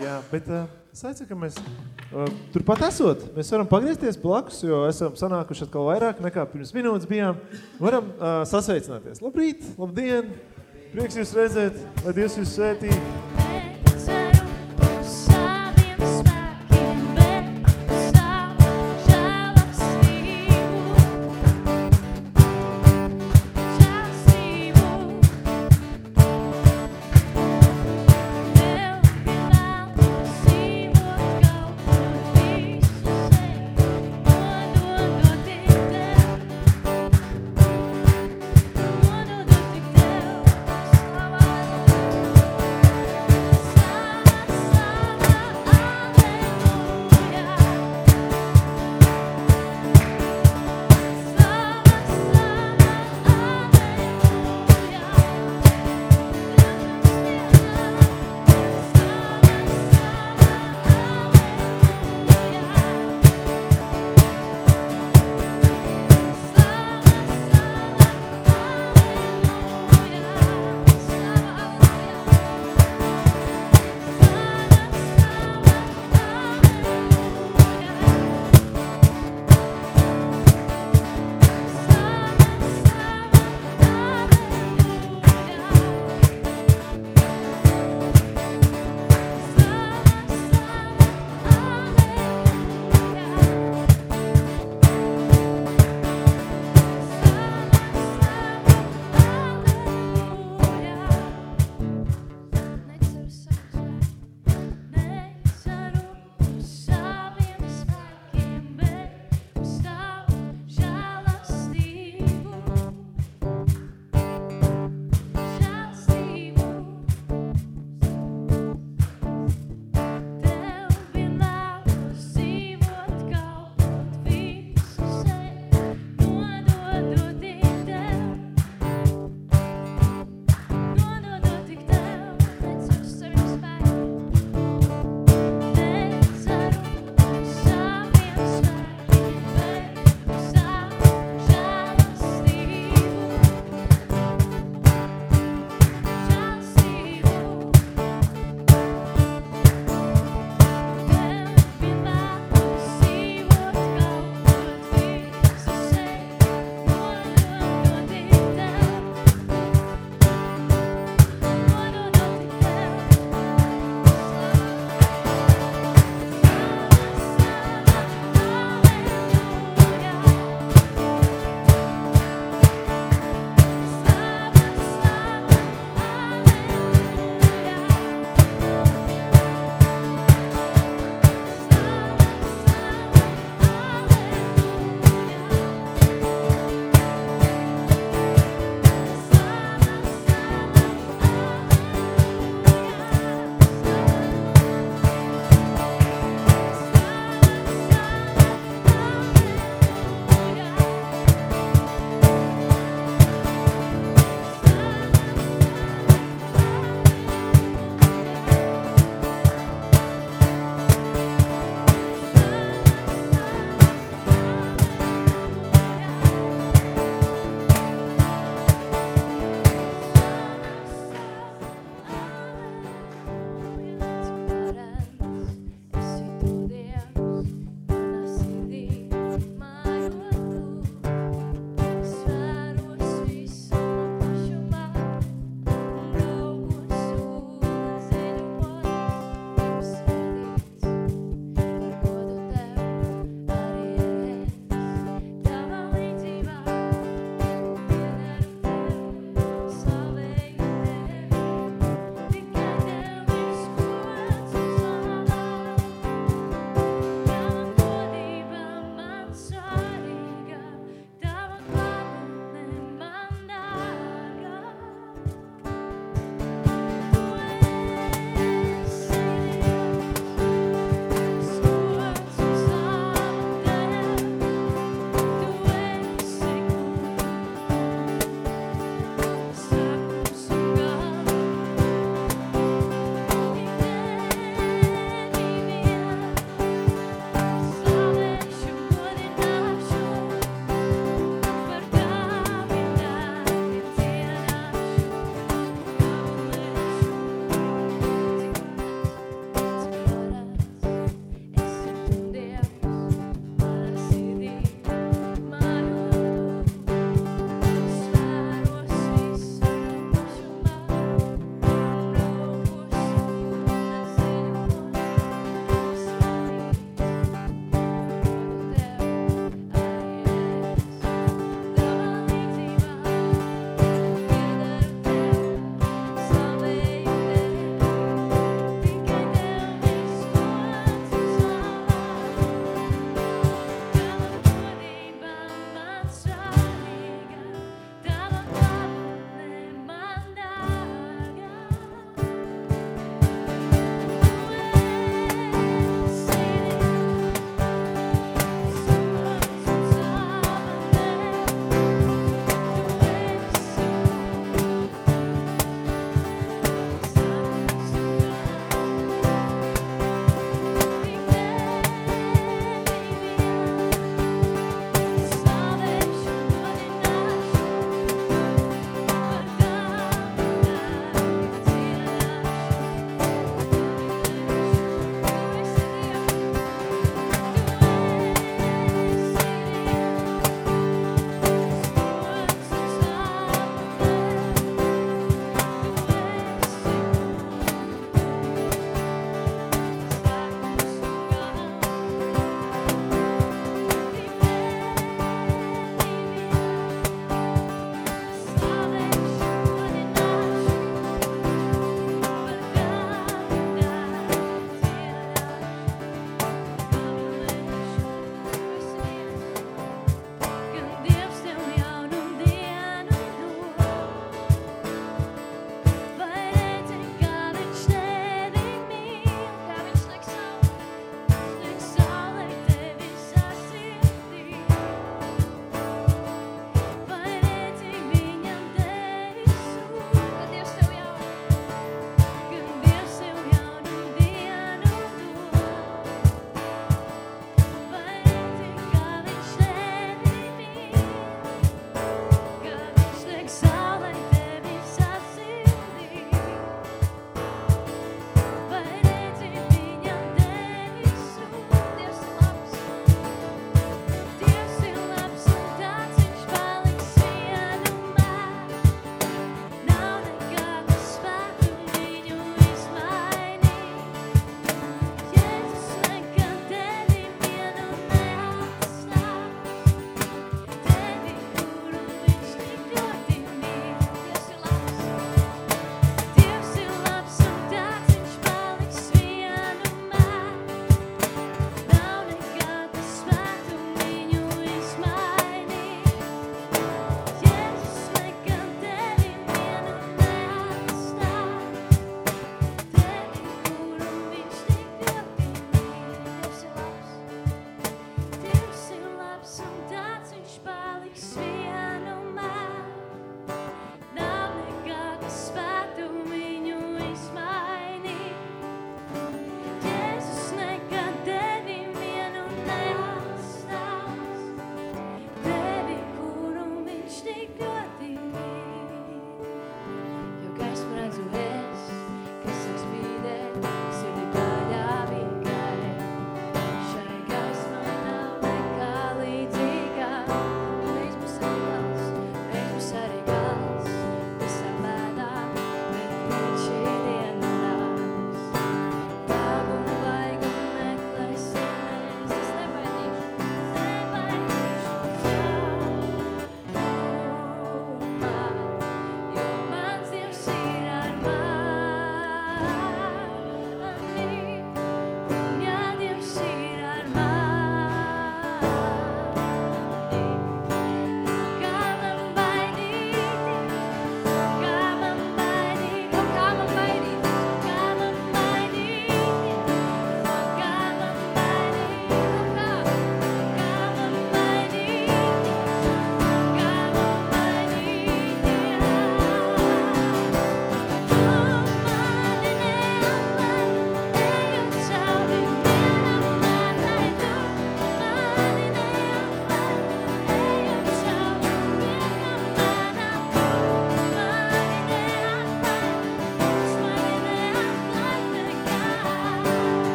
jā, bet uh, es aicinu, ka mēs uh, turpat esot, mēs varam pagriezties blakus, jo esam sanākuši atkal vairāk nekā pirms minūtes bijām. Varam uh, sasveicināties. Labrīt, labdien, prieks jūs redzēt, lai Dievs jūs svētī.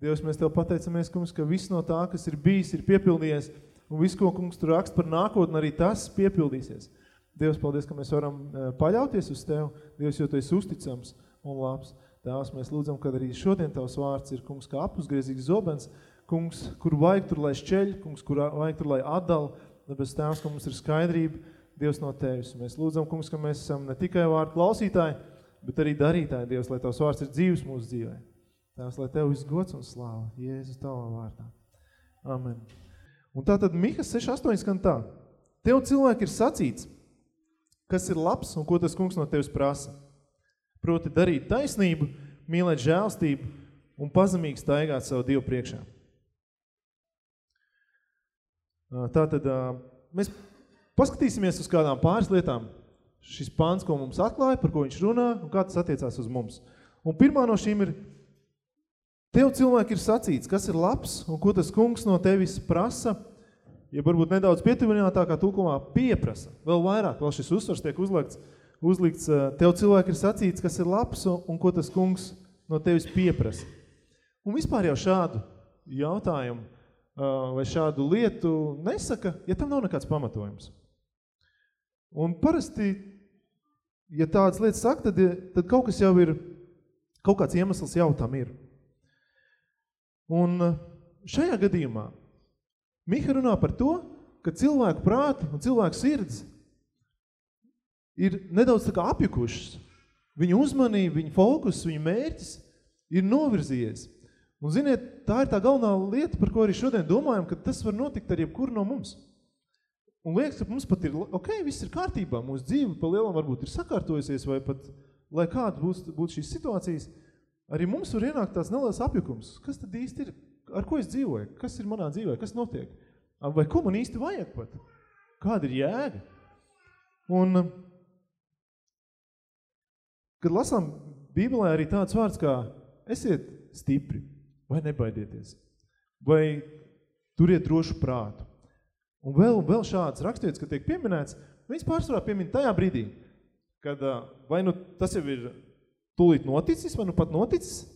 Dievs, mēs Tev pateicamies, kungs, ka viss no tā, kas ir bijis, ir piepildījies, un viss, ko, kungs, Tu rakst par nākotni, arī tas piepildīsies. Dievs, paldies, ka mēs varam eh, paļauties uz Tev, Dievs, jo Tu esi uzticams un labs. Tēvs, mēs lūdzam, ka arī šodien Tavs vārds ir, kungs, kā apusgriezīgs zobens, kungs, kur vajag tur, lai šķeļ, kungs, kur vajag tur, lai atdala, tāpēc Tēvs, ka mums ir skaidrība, Dievs no Tevis. Mēs lūdzam, kungs, ka mēs esam ne tikai vārdu klausītāji, bet arī darītāji, Dievs, lai Tavs vārds ir dzīves mūsu dzīvē. Tēvs, lai Tev viss gods un slāva, Jēzus Tavā vārdā. Amen. Un tā tad Mihas 6.8 skan tā. Tev cilvēki ir sacīts, kas ir labs un ko tas kungs no Tevis prasa. Proti darīt taisnību, mīlēt žēlstību un pazemīgi staigāt savu Dievu priekšā. Tātad mēs paskatīsimies uz kādām pāris lietām. Šis pāns, ko mums atklāja, par ko viņš runā un kā tas attiecās uz mums. Un pirmā no šīm ir, tev cilvēki ir sacīts, kas ir labs un ko tas kungs no tevis prasa, ja varbūt nedaudz pietuvinātākā tulkumā pieprasa. Vēl vairāk, vēl šis uzsvars tiek uzlikts, uzlikts, tev cilvēki ir sacīts, kas ir labs un, un ko tas kungs no tevis pieprasa. Un vispār jau šādu jautājumu vai šādu lietu nesaka, ja tam nav nekāds pamatojums. Un parasti, ja tādas lietas saka, tad, tad kaut kas jau ir, kaut kāds iemesls jau tam ir. Un šajā gadījumā Miha runā par to, ka cilvēku prāti un cilvēku sirds ir nedaudz tā kā apjukušas. Viņa uzmanība, viņa fokus, viņa mērķis ir novirzījies. Un ziniet, tā ir tā galvenā lieta, par ko arī šodien domājam, ka tas var notikt ar jebkuru no mums. Un liekas, ka mums pat ir, ok, viss ir kārtībā, mūsu dzīve pa lielam varbūt ir sakārtojusies, vai pat, lai kāda būs, būtu šīs situācijas, arī mums var ienākt tās neliels apjukums. Kas tad īsti ir? Ar ko es dzīvoju? Kas ir manā dzīvē? Kas notiek? Vai ko man īsti vajag pat? Kāda ir jēga? Un, kad lasām Bībelē arī tāds vārds kā esiet stipri vai nebaidieties, vai turiet drošu prātu. Un vēl, vēl šāds rakstīts, ka tiek pieminēts, viņas pārsvarā piemin tajā brīdī, kad vai nu tas jau ir tūlīt noticis, vai nu pat noticis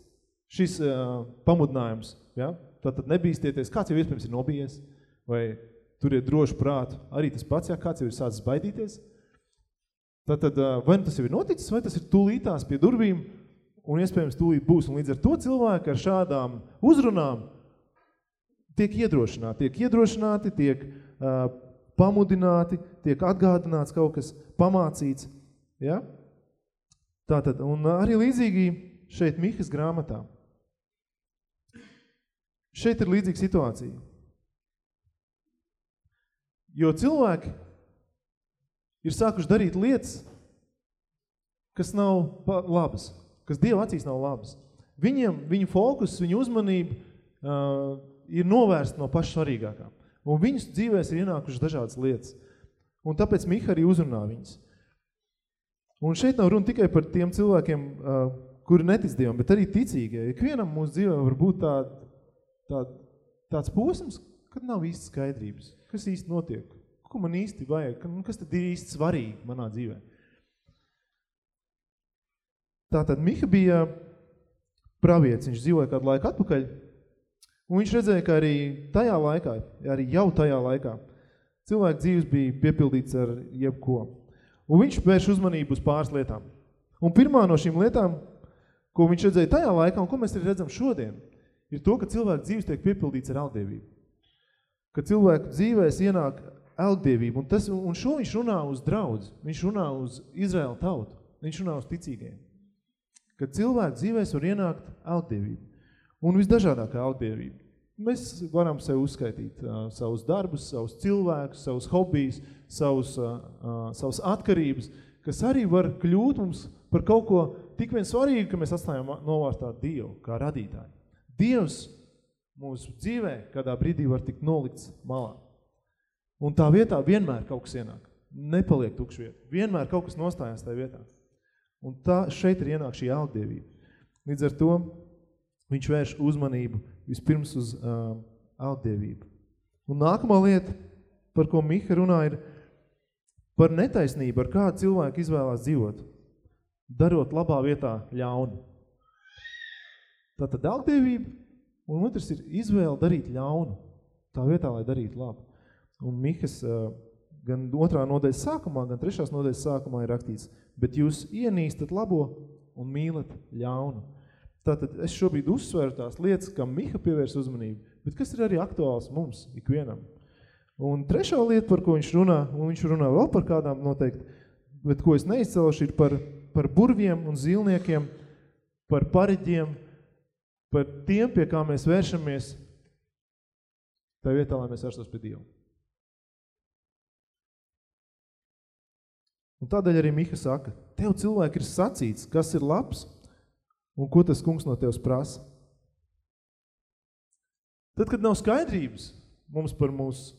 šis uh, pamudinājums. Ja? Tātad nebīstieties, kāds jau iespējams ir nobijies, vai turiet drošu prātu, arī tas pats, ja kāds jau ir sācis baidīties. Tātad ā, vai nu tas jau ir noticis, vai tas ir tūlītās pie durvīm, un iespējams tūlīt būs. Un līdz ar to cilvēki ar šādām uzrunām tiek iedrošināti, tiek iedrošināti, tiek uh, pamudināti, tiek atgādināts kaut kas pamācīts. Ja? Tātad, un arī līdzīgi šeit Mihas grāmatā. Šeit ir līdzīga situācija. Jo cilvēki ir sākuši darīt lietas, kas nav labas, kas Dieva acīs nav labas. Viņiem, viņu fokus, viņu uzmanība uh, ir novērsta no paša svarīgākā. Un viņus dzīvēs ir ienākušas dažādas lietas. Un tāpēc Miha arī uzrunā viņus. Un šeit nav runa tikai par tiem cilvēkiem, kuri netic Dievam, bet arī ticīgie. Ikvienam mūsu dzīvē var būt tā, tā, tāds posms, kad nav īsti skaidrības. Kas īsti notiek? Ko man īsti vajag? Nu, Kas tad ir īsti svarīgi manā dzīvē? Tātad Miha bija pravietis, viņš dzīvoja kādu laiku atpakaļ, un viņš redzēja, ka arī tajā laikā, arī jau tajā laikā, cilvēku dzīves bija piepildīts ar jebko. Un viņš vērš uzmanību uz pāris lietām. Un pirmā no šīm lietām, ko viņš redzēja tajā laikā, un ko mēs arī redzam šodien, ir to, ka cilvēku dzīves tiek piepildīts ar elgdievību. Ka cilvēku dzīvēs ienāk elgdievība, un, tas, un šo viņš runā uz draudzi, viņš runā uz Izraēla tautu, viņš runā uz ticīgajiem. Ka cilvēku dzīvēs var ienākt elgdievība. Un visdažādākā elgdievība. Mēs varam sev uzskaitīt uh, savus darbus, savus cilvēkus, savus hobijus, savus, uh, uh, savus atkarības, kas arī var kļūt mums par kaut ko tik vien svarīgu, ka mēs atstājam novārstā Dievu kā radītāju. Dievs mūsu dzīvē kādā brīdī var tikt nolikts malā. Un tā vietā vienmēr kaut kas ienāk. Nepaliek tukša vieta. Vienmēr kaut kas nostājās tajā vietā. Un tā šeit ir ienāk šī algdievība. Līdz ar to viņš vērš uzmanību vispirms uz uh, algdievību. Un nākamā lieta, par ko Miha runā, ir par netaisnību, ar kādu cilvēku izvēlās dzīvot, darot labā vietā ļaunu. Tātad algdievība, un otrs ir izvēle darīt ļaunu, tā vietā, lai darītu labu. Un Mihas uh, gan otrā nodaļas sākumā, gan trešās nodaļas sākumā ir rakstīts, bet jūs ienīstat labo un mīlat ļaunu. Tātad es šobrīd uzsveru tās lietas, kam Miha pievērs uzmanību, bet kas ir arī aktuāls mums, ikvienam. Un trešā lieta, par ko viņš runā, un viņš runā vēl par kādām noteikti, bet ko es neizcelšu, ir par, par burviem un zilniekiem, par pareģiem, par tiem, pie kā mēs vēršamies, tā vietā, lai mēs vērstos pie Dievu. Un tādēļ arī Miha saka, tev cilvēki ir sacīts, kas ir labs un ko tas kungs no tevs prasa. Tad, kad nav skaidrības mums par mūsu,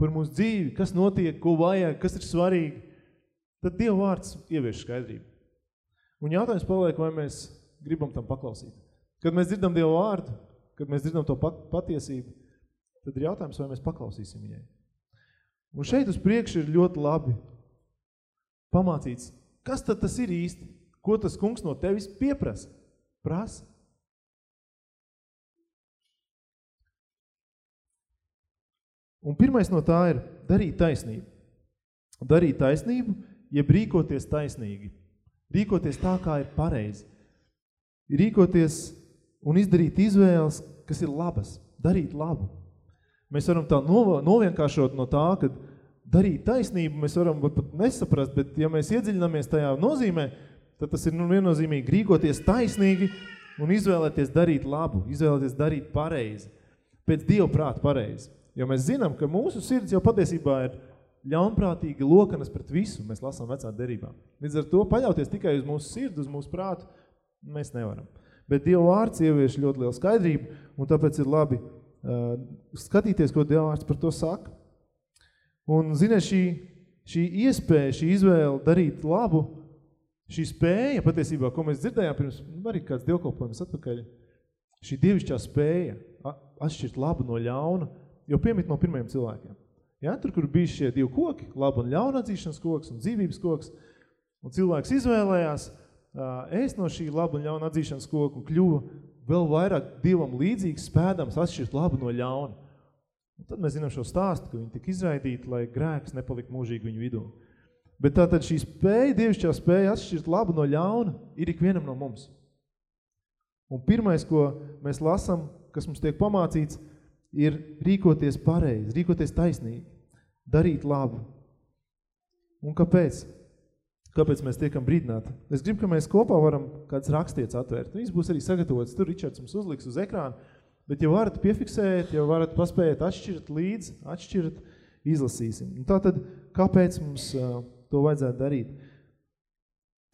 par mūsu dzīvi, kas notiek, ko vajag, kas ir svarīgi, tad Dieva vārds ievieš skaidrību. Un jautājums paliek, vai mēs gribam tam paklausīt. Kad mēs dzirdam Dieva vārdu, kad mēs dzirdam to pat, patiesību, tad ir jautājums, vai mēs paklausīsim viņai. Un šeit uz priekšu ir ļoti labi pamācīts, kas tad tas ir īsti, ko tas kungs no tevis pieprasa, prasa. Un pirmais no tā ir darīt taisnību. Darīt taisnību, jeb rīkoties taisnīgi. Rīkoties tā, kā ir pareizi. Rīkoties un izdarīt izvēles, kas ir labas. Darīt labu. Mēs varam tā novienkāršot no tā, ka darīt taisnību mēs varam pat nesaprast, bet ja mēs iedziļināmies tajā nozīmē, tad tas ir nu, viennozīmīgi rīkoties taisnīgi un izvēlēties darīt labu, izvēlēties darīt pareizi, pēc Dieva prāta pareizi. Jo mēs zinām, ka mūsu sirds jau patiesībā ir ļaunprātīgi lokanas pret visu, mēs lasām vecā derībā. Līdz ar to paļauties tikai uz mūsu sirdi, uz mūsu prātu, mēs nevaram. Bet Dieva vārds ievieš ļoti lielu skaidrību, un tāpēc ir labi uh, skatīties, ko Dieva vārds par to saka. Un, ziniet, šī, šī iespēja, šī izvēle darīt labu, šī spēja, patiesībā, ko mēs dzirdējām pirms, nu, arī kāds dievkalpojums atpakaļ, šī dievišķā spēja atšķirt labu no ļauna, jau piemīt no pirmajiem cilvēkiem. Ja, tur, kur bija šie divi koki, laba un ļauna atzīšanas koks un dzīvības koks, un cilvēks izvēlējās ēst no šī laba un ļauna atzīšanas koka un kļuva vēl vairāk Dievam līdzīgs spēdams atšķirt labu no ļauna. Un tad mēs zinām šo stāstu, ka viņi tika izraidīti, lai grēks nepalika mūžīgi viņu vidū. Bet tātad šī spēja, dievišķā spēja atšķirt labu no ļauna, ir ikvienam no mums. Un pirmais, ko mēs lasam, kas mums tiek pamācīts, ir rīkoties pareizi, rīkoties taisnīgi, darīt labu. Un kāpēc? Kāpēc mēs tiekam brīdināti? Es gribu, ka mēs kopā varam kāds rakstietis atvērt. Viņš būs arī sagatavots, tur Ričards mums uzliks uz ekrāna, bet ja varat piefiksēt, ja varat paspēt atšķirt līdz, atšķirt, izlasīsim. Un tātad, kāpēc mums uh, to vajadzētu darīt?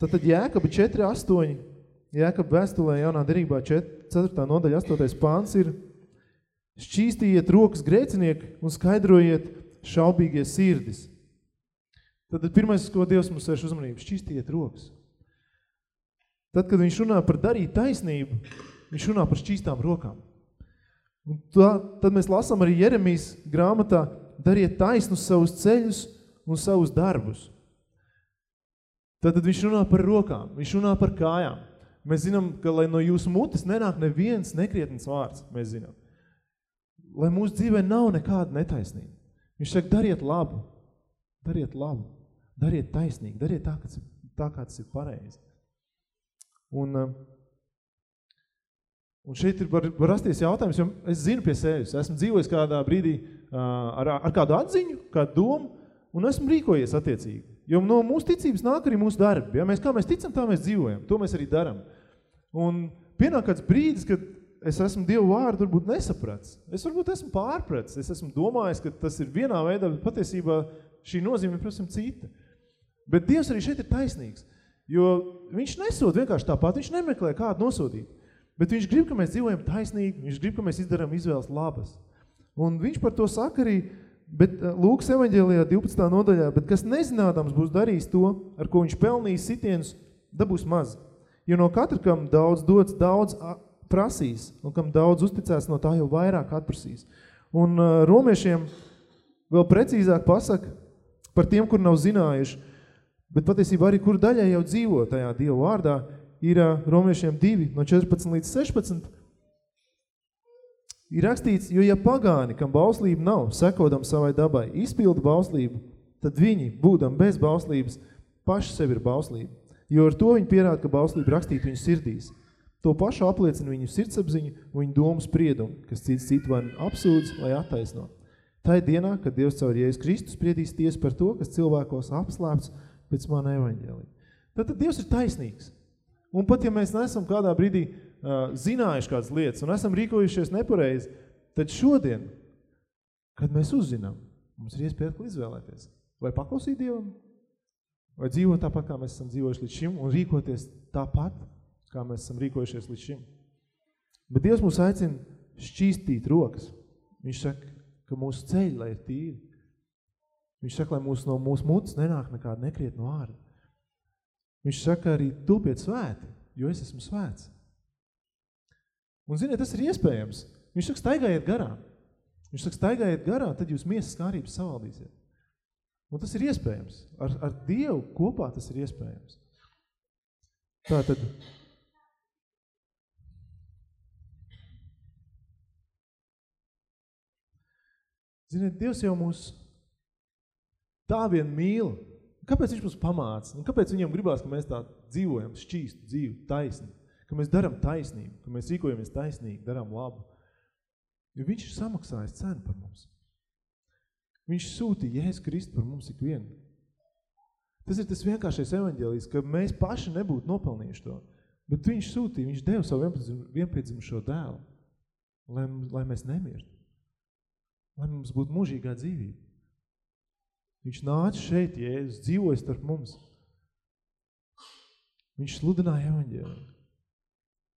Tātad Jēkaba 4.8, Jēkaba vēstulē jaunā derībā 4, 4. nodaļa 8. pāns ir šķīstījiet rokas grēcinieki un skaidrojiet šaubīgie sirdis. Tad pirmais, ko Dievs mums vērš uzmanību, šķīstījiet rokas. Tad, kad viņš runā par darīt taisnību, viņš runā par šķīstām rokām. Un tā, tad mēs lasām arī Jeremijas grāmatā, dariet taisnus savus ceļus un savus darbus. Tad viņš runā par rokām, viņš runā par kājām. Mēs zinām, ka lai no jūsu mutes nenāk neviens nekrietnes vārds, mēs zinām. Lai mūsu dzīvē nav nekāda netaisnība. Viņš saka, dariet labu, dariet labu, dariet taisnīgi, dariet tā, kā, tā kā tas ir pareizi. Un, uh, un šeit ir var, var rasties jautājums, jo es zinu pie sevis, esmu dzīvojis kādā brīdī uh, ar, ar kādu atziņu, kādu domu, un esmu rīkojies attiecīgi. Jo no mūsu ticības nāk arī mūsu darbi. Ja? Mēs, kā mēs ticam, tā mēs dzīvojam. To mēs arī daram. Un pienāk kāds brīdis, kad es esmu Dievu vārdu varbūt nesaprats. Es varbūt esmu pārprats. Es esmu domājis, ka tas ir vienā veidā, bet patiesībā šī nozīme ir, protams, cita. Bet Dievs arī šeit ir taisnīgs. Jo viņš nesod vienkārši tāpat, viņš nemeklē kādu nosodīt. Bet viņš grib, ka mēs dzīvojam taisnīgi, viņš grib, ka mēs izdarām izvēles labas. Un viņš par to saka arī, bet eh, Lūkas evaņģēlijā 12. nodaļā, bet kas nezinādams būs darījis to, ar ko viņš pelnīs sitienus, dabūs maz. Jo no katra, kam daudz dots, daudz prasīs, un kam daudz uzticēs, no tā jau vairāk atprasīs. Un uh, romiešiem vēl precīzāk pasaka par tiem, kur nav zinājuši, bet patiesībā arī kur daļai jau dzīvo tajā Dievu vārdā, ir uh, romiešiem 2 no 14 līdz 16. Ir rakstīts, jo ja pagāni, kam bauslība nav, sekodam savai dabai, izpilda bauslību, tad viņi, būdam bez bauslības, paši sevi ir bauslība. Jo ar to viņi pierāda, ka bauslība rakstīt viņu sirdīs. To pašu apliecina viņu sirdsapziņu un viņu domu spriedumu, kas cits citu vai apsūdz vai attaisno. Tā ir dienā, kad Dievs caur Jēzus Kristus spriedīs tiesu par to, kas cilvēkos apslēpts pēc mana evaņģēlija. Tātad Dievs ir taisnīgs. Un pat ja mēs nesam kādā brīdī uh, zinājuši kādas lietas un esam rīkojušies nepareizi, tad šodien, kad mēs uzzinām, mums ir iespēja izvēlēties. Vai paklausīt Dievam, vai dzīvot tāpat, kā mēs esam dzīvojuši līdz šim, un rīkoties tāpat, kā mēs esam rīkojušies līdz šim. Bet Dievs mūs aicina šķīstīt rokas. Viņš saka, ka mūsu ceļi, lai ir tīri. Viņš saka, lai mūsu no mūsu mutes nenāk nekāda nekrietna vārda. Viņš saka arī, tūpiet svēti, jo es esmu svēts. Un ziniet, tas ir iespējams. Viņš saka, staigājiet garām. Viņš saka, staigājiet garām, tad jūs miesas kārības savaldīsiet. Un tas ir iespējams. Ar, ar Dievu kopā tas ir iespējams. Tā tad. Ziniet, Dievs jau mūs tā vien mīl. Kāpēc viņš mums pamāca? Un kāpēc viņam gribās, ka mēs tā dzīvojam, šķīstu dzīvi, taisni? Ka mēs daram taisnību, ka mēs rīkojamies taisnīgi, daram labu. Jo viņš ir samaksājis cenu par mums. Viņš sūtīja Jēzus Kristu par mums ikvienu. Tas ir tas vienkāršais evaņģēlijs, ka mēs paši nebūtu nopelnījuši to. Bet viņš sūtīja, viņš deva savu vienpiedzim- vienpiedzimušo dēlu, lai, lai mēs nemirtu. Lai mums būtu mūžīgā dzīvība. Viņš nāca šeit, Jēzus, dzīvoja starp mums. Viņš sludināja evaņģēliju.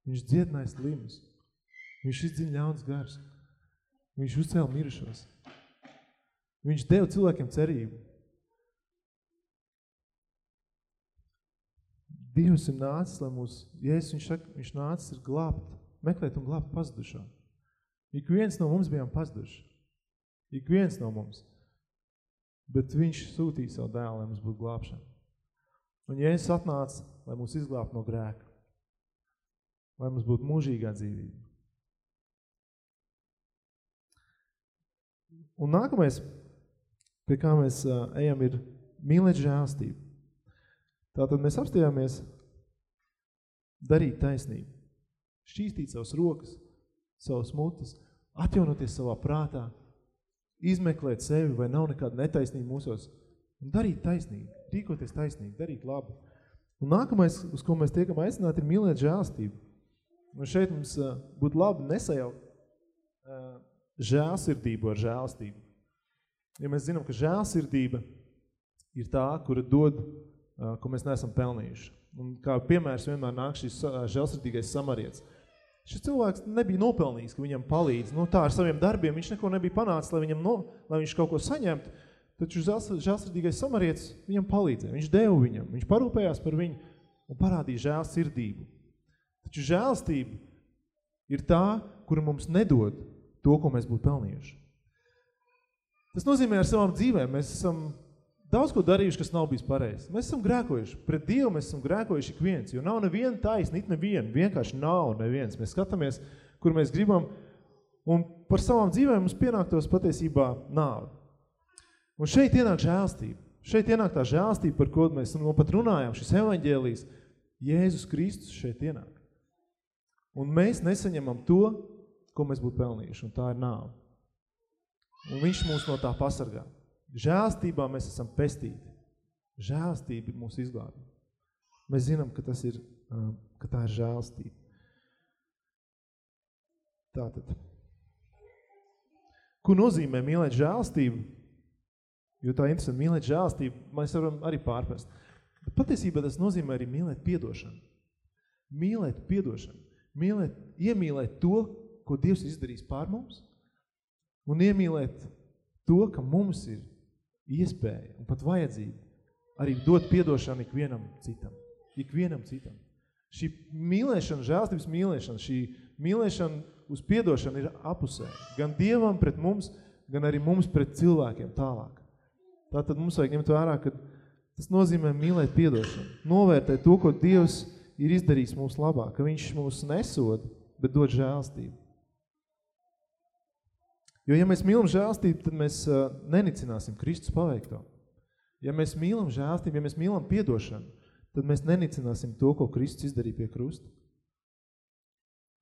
Viņš dziedināja slimus. Viņš izdziļ ļauns gars. Viņš uzcēla mirušos. Viņš deva cilvēkiem cerību. Dievs ir nācis, lai mūs, Jēzus, viņš saka, viņš nācis ir glābt, meklēt un glābt pazudušo. Ik viens no mums bijām pazuduši. Ik viens no mums. Bet viņš sūtīja savu dēlu, lai mums būtu glābšana. Un Jēzus atnāca, lai mūs izglābtu no grēka. Lai mums būtu mūžīgā dzīvība. Un nākamais, pie kā mēs ejam, ir mīlēt žēlstību. Tātad mēs apstājāmies darīt taisnību, šķīstīt savas rokas, savas mutes, atjaunoties savā prātā, izmeklēt sevi, vai nav nekāda netaisnība mūsos, un darīt taisnīgi, rīkoties taisnīgi, darīt labu. Un nākamais, uz ko mēs tiekam aicināti, ir mīlēt žēlstību. Un šeit mums uh, būtu labi nesajaukt uh, žēlsirdību ar žēlstību. Ja mēs zinām, ka žēlsirdība ir tā, kura dod, uh, ko mēs neesam pelnījuši. Un kā piemērs vienmēr nāk šis žēlsirdīgais samarietis. Šis cilvēks nebija nopelnījis, ka viņam palīdz. Nu, tā ar saviem darbiem viņš neko nebija panācis, lai, viņam no, lai viņš kaut ko saņemtu. Taču žēls- žēlsirdīgais samarietis viņam palīdzēja. Viņš deva viņam, viņš parūpējās par viņu un parādīja žēlsirdību. Taču žēlstība ir tā, kura mums nedod to, ko mēs būtu pelnījuši. Tas nozīmē ar savām dzīvēm. Mēs esam daudz ko darījuši, kas nav bijis pareizi. Mēs esam grēkojuši. Pret Dievu mēs esam grēkojuši ik viens, jo nav neviena taisna, it neviena. Vienkārši nav neviens. Mēs skatāmies, kur mēs gribam, un par savām dzīvēm mums pienāktos patiesībā nāve. Un šeit ienāk žēlstība. Šeit ienāk tā žēlstība, par ko mēs nu pat runājām, šis evaņģēlijs. Jēzus Kristus šeit ienāk. Un mēs nesaņemam to, ko mēs būtu pelnījuši, un tā ir nāve. Un viņš mūs no tā pasargā. Žēlstībā mēs esam pestīti. Žēlstība mūs izglābi. Mēs zinām, ka, tas ir, um, ka tā ir žēlstība. Tātad. Ko nozīmē mīlēt žēlstību? Jo tā interesanti, mīlēt žēlstību, mēs varam arī pārprast. Bet patiesībā tas nozīmē arī mīlēt piedošanu. Mīlēt piedošanu. Mīlēt, iemīlēt to, ko Dievs izdarīs pār mums, un iemīlēt to, ka mums ir iespēja un pat vajadzība arī dot piedošanu ikvienam citam. Ikvienam citam. Šī mīlēšana, žēlstības mīlēšana, šī mīlēšana uz piedošanu ir apusē. Gan Dievam pret mums, gan arī mums pret cilvēkiem tālāk. Tātad mums vajag ņemt vērā, ka tas nozīmē mīlēt piedošanu. Novērtēt to, ko Dievs ir izdarījis mums labāk, ka viņš mūs nesod, bet dod žēlstību. Jo, ja mēs mīlam žēlstību, tad mēs uh, nenicināsim Kristus paveikto. Ja mēs mīlam žēlstību, ja mēs mīlam piedošanu, tad mēs nenicināsim to, ko Kristus izdarīja pie krusta.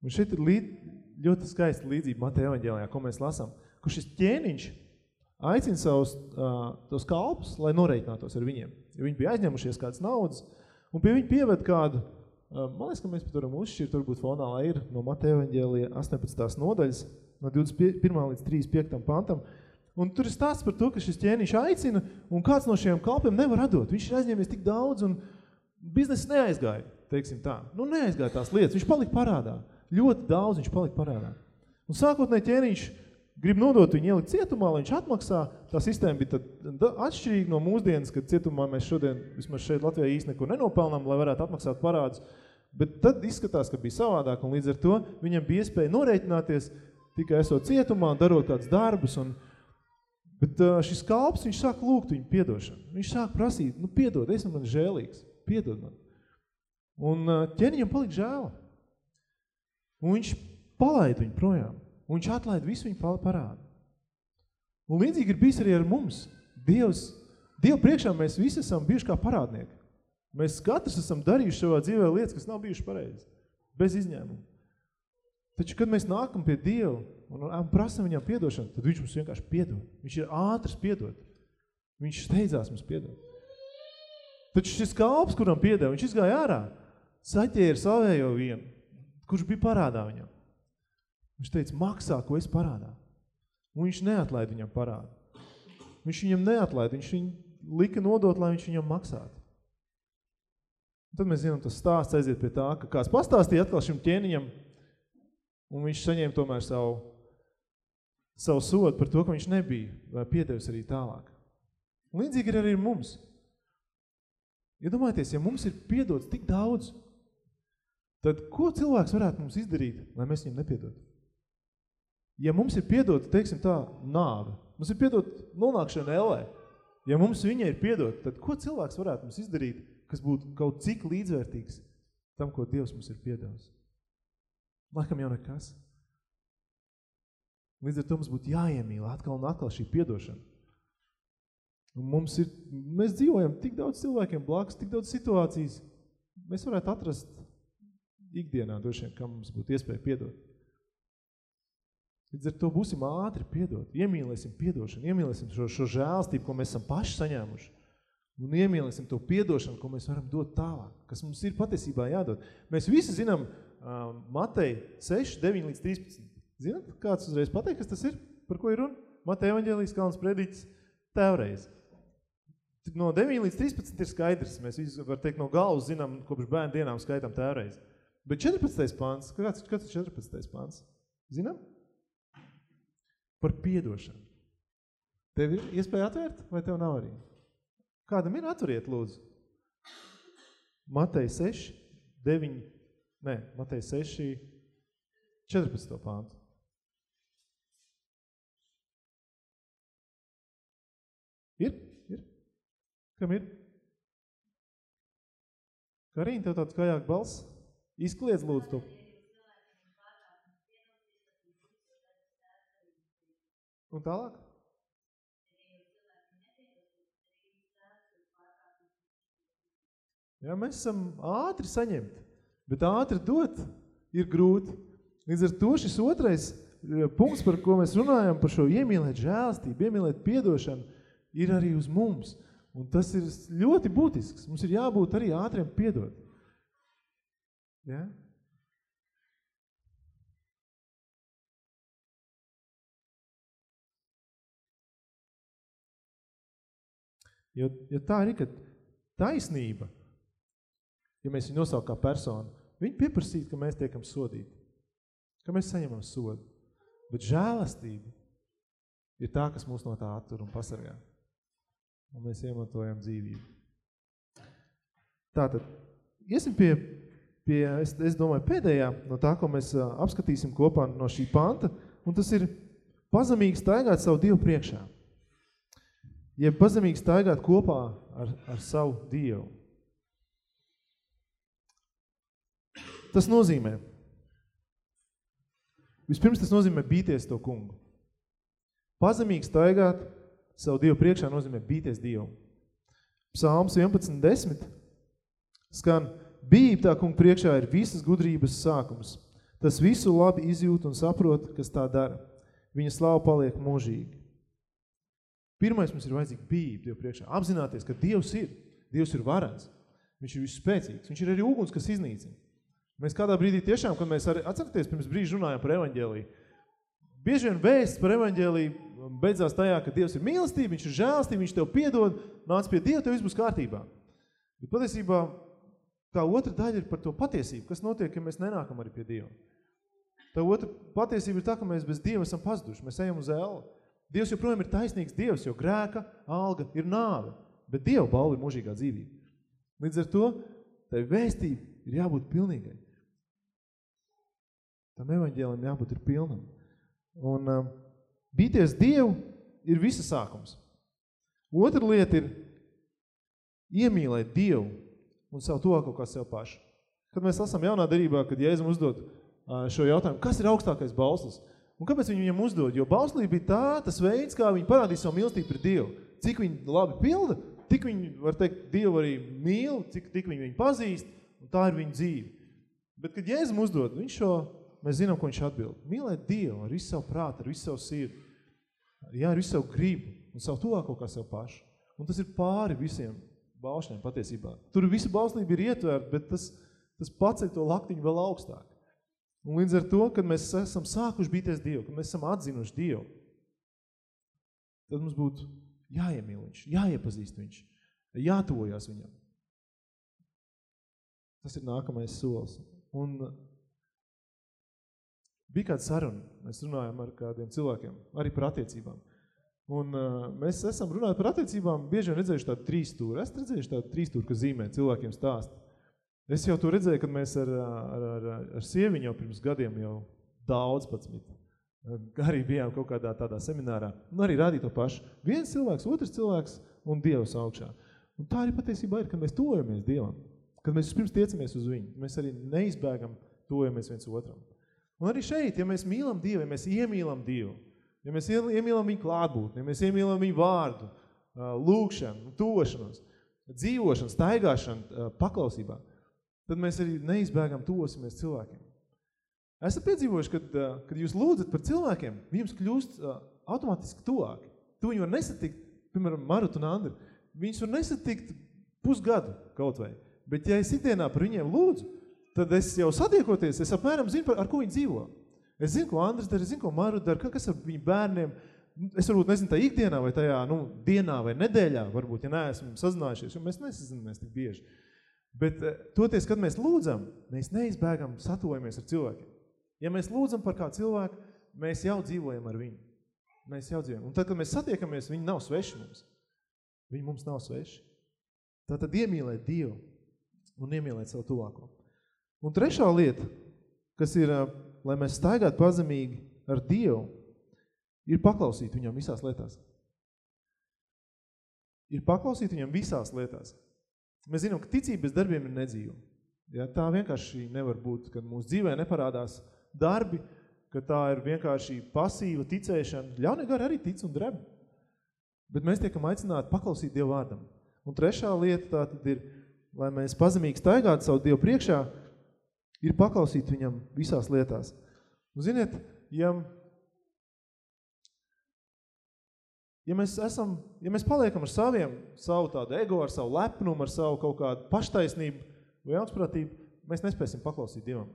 Un šeit ir līd, ļoti skaista līdzība Mateja evaņģēlijā, ko mēs lasām, ka šis ķēniņš aicina savus uh, tos kalpus, lai noreikinātos ar viņiem. Jo viņi bija aizņemušies kādas naudas, un pie viņa pieved kādu, man liekas, ka mēs pat varam uzšķirt, varbūt fonā ir no Mateja evaņģēlijā 18. nodaļas, no 21. līdz 35. pantam, Un tur ir stāsts par to, ka šis ķēniņš aicina, un kāds no šiem kalpiem nevar atdot. Viņš ir aizņēmies tik daudz, un biznesa neaizgāja, teiksim tā. Nu, neaizgāja tās lietas, viņš palika parādā. Ļoti daudz viņš palika parādā. Un sākotnēji ķēniņš grib nodot viņu ielikt cietumā, lai viņš atmaksā. Tā sistēma bija atšķirīga no mūsdienas, kad cietumā mēs šodien, vismaz šeit Latvijā īsti neko nenopelnām, lai varētu atmaksāt parādus. Bet tad izskatās, ka bija savādāk, un līdz ar to viņam bija iespēja norēķināties tikai esot cietumā un darot kādus darbus. Un, bet šis kalps, viņš sāk lūgt viņu piedošanu. Viņš sāk prasīt, nu piedod, esi man žēlīgs, piedod man. Un ķēniņam palika žēla. Un viņš palaid viņu projām. Un viņš atlaid visu viņu parādu. Un līdzīgi ir bijis arī ar mums. Dievs, Dievu priekšā mēs visi esam bijuši kā parādnieki. Mēs katrs esam darījuši savā dzīvē lietas, kas nav bijuši pareizi. Bez izņēmuma. Taču, kad mēs nākam pie Dieva un, un prasam viņam piedošanu, tad viņš mums vienkārši piedod. Viņš ir ātrs piedot. Viņš steidzās mums piedot. Taču šis kalps, kuram piedeva, viņš izgāja ārā. saķēra savējo vienu, kurš bija parādā viņam. Viņš teica, maksā, ko es parādā. Un viņš neatlaid viņam parādu. Viņš viņam neatlaid, viņš viņu lika nodot, lai viņš viņam maksātu. Un tad mēs zinām, tas stāsts aiziet pie tā, ka kāds pastāstīja atkal šim ķēniņam, un viņš saņēma tomēr savu, savu sodu par to, ka viņš nebija piedevis arī tālāk. Un līdzīgi ir arī ar mums. Iedomājieties, ja mums ir piedots tik daudz, tad ko cilvēks varētu mums izdarīt, lai mēs viņam nepiedotu? Ja mums ir piedota, teiksim tā, nāve, mums ir piedota nonākšana ellē, ja mums viņa ir piedota, tad ko cilvēks varētu mums izdarīt, kas būtu kaut cik līdzvērtīgs tam, ko Dievs mums ir piedevis? Laikam jau nekas. Līdz ar to mums būtu jāiemīl atkal un atkal šī piedošana. Un mums ir, mēs dzīvojam tik daudz cilvēkiem blakus, tik daudz situācijas. Mēs varētu atrast ikdienā droši vien, kam mums būtu iespēja piedot. Līdz ar to būsim ātri piedot, iemīlēsim piedošanu, iemīlēsim šo, šo žēlstību, ko mēs esam paši saņēmuši. Un iemīlēsim to piedošanu, ko mēs varam dot tālāk, kas mums ir patiesībā jādod. Mēs visi zinām uh, Matei 6, 9 līdz 13. Zināt, kāds uzreiz pateikt, kas tas ir? Par ko ir runa? Matei evaņģēlijas kalns predītis tēvreiz. No 9 līdz 13 ir skaidrs. Mēs visi, var teikt, no galvas zinām, kopš bērnu dienām skaitam tēvreiz. Bet 14. pāns, kāds ir 14. pāns? Zinām? Par piedošanu. Tev ir iespēja atvērt, vai tev nav arī? Kādam ir atveriet, lūdzu? Matei 6, 9, nē, Matei 6, 14. pāntu. Ir? Ir? Kam ir? Karīna, tev tāds kājāk balss? Izkliedz lūdzu to. Un tālāk? Jā, mēs esam ātri saņemt, bet ātri dot ir grūti. Līdz ar to šis otrais eh, punkts, par ko mēs runājam, par šo iemīlēt žēlstību, iemīlēt piedošanu, ir arī uz mums. Un tas ir ļoti būtisks. Mums ir jābūt arī ātriem piedot. Ja? Jo, jo tā ir, ka taisnība, ja mēs viņu nosaukt kā personu, viņi pieprasīt, ka mēs tiekam sodīti, ka mēs saņemam sodu. Bet žēlastība ir tā, kas mūs no tā attur un pasargā. Un mēs iemantojam dzīvību. Tātad, iesim pie, pie es, es domāju, pēdējā no tā, ko mēs apskatīsim kopā no šī panta, un tas ir pazemīgi staigāt savu Dievu priekšā. Ja pazemīgi staigāt kopā ar, ar savu Dievu. Tas nozīmē, vispirms tas nozīmē bīties to kungu. Pazemīgi staigāt savu Dievu priekšā nozīmē bīties Dievu. Psalms 11.10 skan, bība tā kunga priekšā ir visas gudrības sākums. Tas visu labi izjūt un saprot, kas tā dara. Viņa slāva paliek mūžīgi. Pirmais mums ir vajadzīga bība Dievu priekšā. Apzināties, ka Dievs ir. Dievs ir varens. Viņš ir visspēcīgs. Viņš ir arī uguns, kas iznīcina. Mēs kādā brīdī tiešām, kad mēs arī atceraties, pirms brīža runājām par evaņģēliju, bieži vien vēsts par evaņģēliju beidzās tajā, ka Dievs ir mīlestība, viņš ir žēlstība, viņš tev piedod, nāc pie Dieva, tev viss būs kārtībā. Bet patiesībā tā otra daļa ir par to patiesību, kas notiek, ja mēs nenākam arī pie Dieva. Tā otra patiesība ir tā, ka mēs bez Dieva esam pazuduši, mēs ejam uz ēlu. Dievs joprojām ir taisnīgs Dievs, jo grēka alga ir nāve, bet Dieva balva ir mūžīgā dzīvība. Līdz ar to tai vēstība ir jābūt pilnīgai. Tam evaņģēlim jābūt ir pilnam. Un um, bīties Dievu ir visa sākums. Otra lieta ir iemīlēt Dievu un savu tuvāko kā sev pašu. Kad mēs lasām jaunā darībā, kad Jēzum uzdod uh, šo jautājumu, kas ir augstākais bauslis? Un kāpēc viņi viņam uzdod? Jo bauslība bija tā, tas veids, kā viņi parādīja savu mīlestību pret Dievu. Cik viņi labi pilda, tik viņi, var teikt, Dievu arī mīl, cik, tik viņi viņu pazīst, un tā ir viņa dzīve. Bet, kad Jēzum uzdod, viņš šo, mēs zinām, ko viņš atbild. Mīlēt Dievu ar visu savu prātu, ar visu savu sirdi. Jā, ar visu savu gribu un savu tuvāko kā sev pašu. Un tas ir pāri visiem baušļiem patiesībā. Tur visa bauslība ir ietverta, bet tas, tas paceļ to laktiņu vēl augstāk. Un līdz ar to, kad mēs esam sākuši bīties Dievu, kad mēs esam atzinuši Dievu, tad mums būtu jāiemīl viņš, jāiepazīst viņš, jātuvojās viņam. Tas ir nākamais solis. Un bija kāda saruna, mēs runājam ar kādiem cilvēkiem, arī par attiecībām. Un uh, mēs esam runājuši par attiecībām, bieži vien redzējuši tādu trīs stūri. Es redzējuši tādu trīs stūri, kas zīmē cilvēkiem stāst. Es jau to redzēju, kad mēs ar, ar, ar, ar sieviņu jau pirms gadiem jau daudz pats arī bijām kaut kādā tādā seminārā. Un arī rādīja to pašu. Viens cilvēks, otrs cilvēks un Dievs augšā. Un tā arī patiesībā ir, kad mēs tojamies Dievam. Kad mēs pirms tiecamies uz viņu, mēs arī neizbēgam tojamies viens otram. Un arī šeit, ja mēs mīlam Dievu, ja mēs iemīlam Dievu, ja mēs iemīlam viņu klātbūtni, ja mēs iemīlam viņu vārdu, lūkšanu, tošanos, dzīvošanu, staigāšanu, paklausībā, tad mēs arī neizbēgam tosimies cilvēkiem. Esat piedzīvojuši, kad, kad jūs lūdzat par cilvēkiem, viņums kļūst automātiski tuvāki. Tu viņu var nesatikt, piemēram, Marutu un Andri, viņus var nesatikt pusgadu kaut vai. Bet ja es ikdienā par viņiem lūdzu, tad es jau satiekoties, es apmēram zinu, par, ar ko viņi dzīvo. Es zinu, ko Andris dara, es zinu, ko Maru dara, kas ar viņu bērniem. Es varbūt nezinu tā ikdienā vai tajā nu, dienā vai nedēļā, varbūt, ja neesam sazinājušies, jo mēs nesazināmies tik bieži. Bet toties, kad mēs lūdzam, mēs neizbēgam satuvojamies ar cilvēkiem. Ja mēs lūdzam par kā cilvēku, mēs jau dzīvojam ar viņu. Mēs jau dzīvojam. Un tad, kad mēs satiekamies, viņi nav sveši mums. Viņi mums nav sveši. Tātad iemīlēt Dievu un iemīlēt savu tuvāko. Un trešā lieta, kas ir, lai mēs staigātu pazemīgi ar Dievu, ir paklausīt viņam visās lietās. Ir paklausīt viņam visās lietās. Mēs zinām, ka ticība bez darbiem ir nedzīva. Ja, tā vienkārši nevar būt, kad mūsu dzīvē neparādās darbi, ka tā ir vienkārši pasīva ticēšana. Ļaunie gari arī tic un dreb. Bet mēs tiekam aicināti paklausīt Dievu vārdam. Un trešā lieta tā tad ir, lai mēs pazemīgi staigātu savu Dievu priekšā, ir paklausīt viņam visās lietās. Un ziniet, ja, ja mēs esam, ja mēs paliekam ar saviem, savu tādu ego, ar savu lepnumu, ar savu kaut kādu paštaisnību vai augstprātību, mēs nespēsim paklausīt Dievam.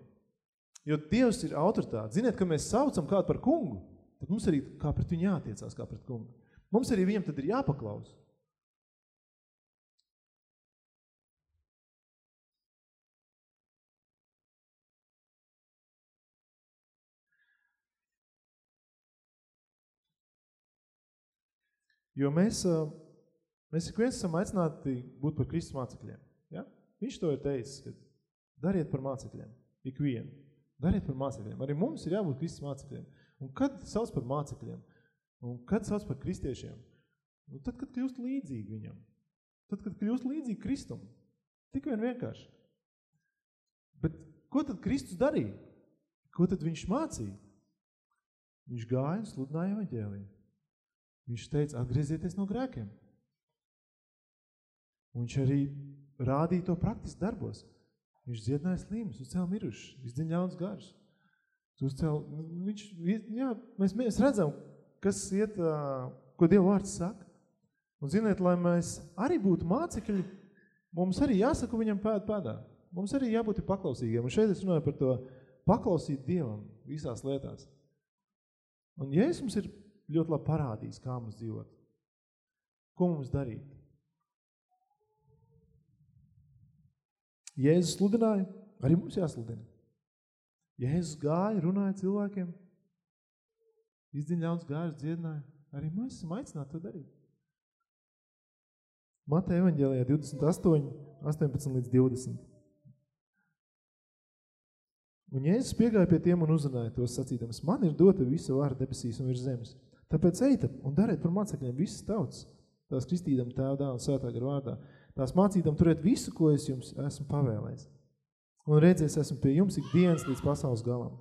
Jo Dievs ir autoritāte. Ziniet, kad mēs saucam kādu par kungu, tad mums arī kā pret viņu jātiecās, kā pret kungu. Mums arī viņam tad ir jāpaklaus. Jo mēs, mēs ik viens esam aicināti būt par Kristus mācekļiem. Ja? Viņš to ir teicis, ka dariet par mācekļiem, ikvienu. Dariet par mācekļiem. Arī mums ir jābūt Kristus mācekļiem. Un kad sauc par mācekļiem? Un kad sauc par kristiešiem? Nu, tad, kad kļūst līdzīgi viņam. Tad, kad kļūst līdzīgi Kristum. Tik vien vienkārši. Bet ko tad Kristus darīja? Ko tad viņš mācīja? Viņš gāja un sludināja evaņģēliju. Viņš teica, atgriezieties no grēkiem. Un viņš arī rādīja to praktiski darbos. Viņš dziedināja slimus, uzcēla mirušus, izdziņa ļauns garus. Uzcēla, viņš, jā, mēs, mēs redzam, kas iet, ko Dieva vārds saka. Un ziniet, lai mēs arī būtu mācekļi, mums arī jāsaka viņam pēd pēdā. Mums arī jābūt paklausīgiem. Un šeit es runāju par to paklausīt Dievam visās lietās. Un Jēzus mums ir ļoti labi parādījis, kā mums dzīvot. Ko mums darīt? Jēzus sludināja, arī mums jāsludina. Jēzus gāja, runāja cilvēkiem, izdziņa ļauns gājus, dziedināja. Arī mēs esam aicināti to darīt. Mateja evaņģēlijā 28, 18 līdz 20. Un Jēzus piegāja pie tiem un uzrunāja tos sacīdams, man ir dota visa vāra debesīs un virs zemes. Tāpēc eita un dariet par mācekļiem visas tautas, tās kristīdam tēvu dāvu un svētā vārdā. Tās mācīdam turēt visu, ko es jums esmu pavēlējis. Un redzies, esmu pie jums ik dienas līdz pasaules galam.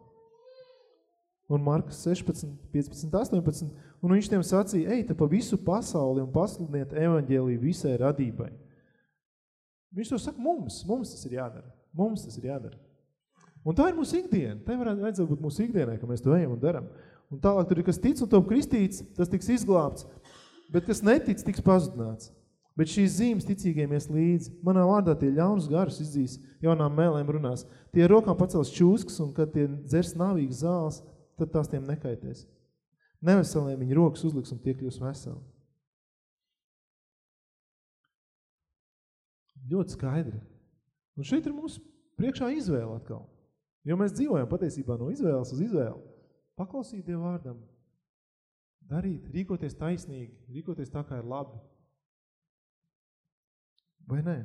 Un Markus 16, 15, 18, un viņš tiem sacīja, eita pa visu pasauli un pasludiniet evaņģēliju visai radībai. Viņš to saka mums, mums tas ir jādara. Mums tas ir jādara. Un tā ir mūsu ikdiena. Tā varētu vajadzētu būt mūsu ikdienai, ka mēs to ejam un daram. Un tālāk tur ir, kas tic un top kristīts, tas tiks izglābts, bet kas netic, tiks pazudināts. Bet šīs zīmes ticīgiem ies līdzi. Manā vārdā tie ļaunus garus izdzīs, jaunām mēlēm runās. Tie rokām pacels čūskas, un kad tie dzers nāvīgas zāles, tad tās tiem nekaitēs. Neveseliem viņi rokas uzliks, un tie kļūs veseli. Ļoti skaidri. Un šeit ir mums priekšā izvēle atkal. Jo mēs dzīvojam patiesībā no izvēles uz izvēli. Paklausīt Dievu vārdam, darīt, rīkoties taisnīgi, rīkoties tā, kā ir labi. Vai nē?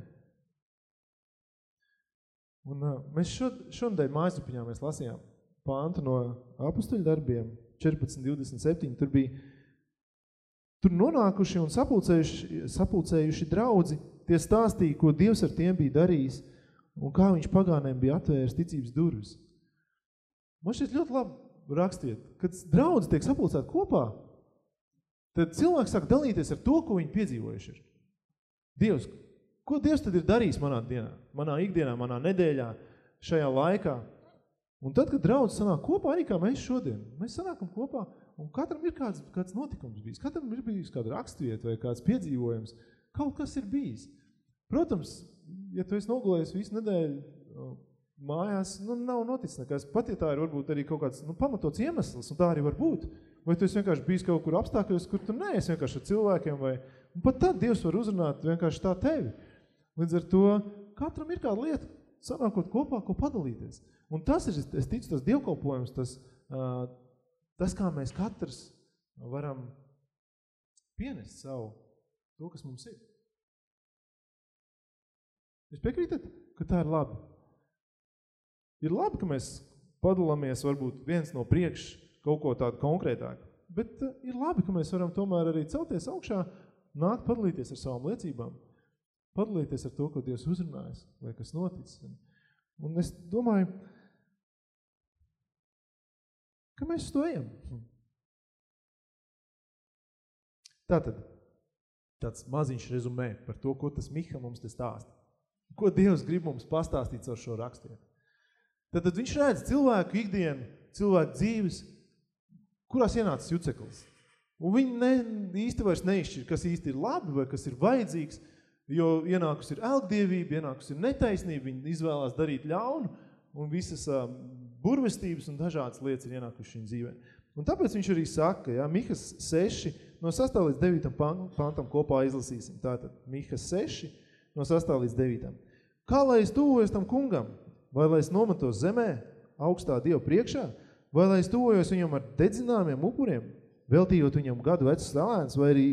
Un uh, mēs šod, šodien mājasapiņā mēs lasījām pāntu no apustuļu darbiem 14.27. Tur bija tur nonākuši un sapulcējuši, sapulcējuši draudzi, tie stāstīja, ko Dievs ar tiem bija darījis un kā viņš pagānēm bija atvērs ticības durvis. Man šķiet ļoti labi rakstiet, kad draudzi tiek sapulcēti kopā, tad cilvēks sāk dalīties ar to, ko viņi piedzīvojuši ir. Dievs, ko Dievs tad ir darījis manā dienā, manā ikdienā, manā nedēļā, šajā laikā? Un tad, kad draudz sanāk kopā, arī kā mēs šodien, mēs sanākam kopā, un katram ir kāds, kāds notikums bijis, katram ir bijis kāda rakstvieta vai kāds piedzīvojums, kaut kas ir bijis. Protams, ja tu esi nogulējis visu nedēļu mājās, nu, nav noticis nekas. Pat, ja tā ir varbūt arī kaut kāds nu, pamatots iemesls, un tā arī var būt. Vai tu esi vienkārši bijis kaut kur apstākļos, kur tu neesi vienkārši ar cilvēkiem, vai un pat tad Dievs var uzrunāt vienkārši tā tevi. Līdz ar to katram ir kāda lieta, sanākot kopā, ko padalīties. Un tas ir, es ticu, tas dievkalpojums, tas, uh, tas, kā mēs katrs varam pienest savu, to, kas mums ir. Jūs piekrītat, ka tā ir labi? Ir labi, ka mēs padalāmies varbūt viens no priekš kaut ko tādu konkrētāku, bet uh, ir labi, ka mēs varam tomēr arī celties augšā, nākt padalīties ar savām liecībām, padalīties ar to, ko Dievs uzrunājas vai kas noticis. Un, es domāju, ka mēs uz to ejam. Tātad, tāds maziņš rezumē par to, ko tas Miha mums te stāsta. Ko Dievs grib mums pastāstīt ar šo rakstietu. Tātad viņš redz cilvēku ikdienu, cilvēku dzīves, kurās ienācis juceklis. Un viņi ne, īsti vairs neizšķir, kas īsti ir labi vai kas ir vajadzīgs, jo ienākus ir elgdievība, ienākus ir netaisnība, viņi izvēlās darīt ļaunu, un visas uh, burvestības un dažādas lietas ir ienākuši viņa dzīvē. Un tāpēc viņš arī saka, ja, Mihas 6, no 6 līdz 9 pantam kopā izlasīsim. Tātad Mihas 6, no 6 līdz 9. Kā lai es tuvojos tam kungam? Vai lai es nometos zemē, augstā Dieva priekšā? Vai lai es tuvojos viņam ar dedzināmiem upuriem, veltījot viņam gadu vecus stāvēns, vai arī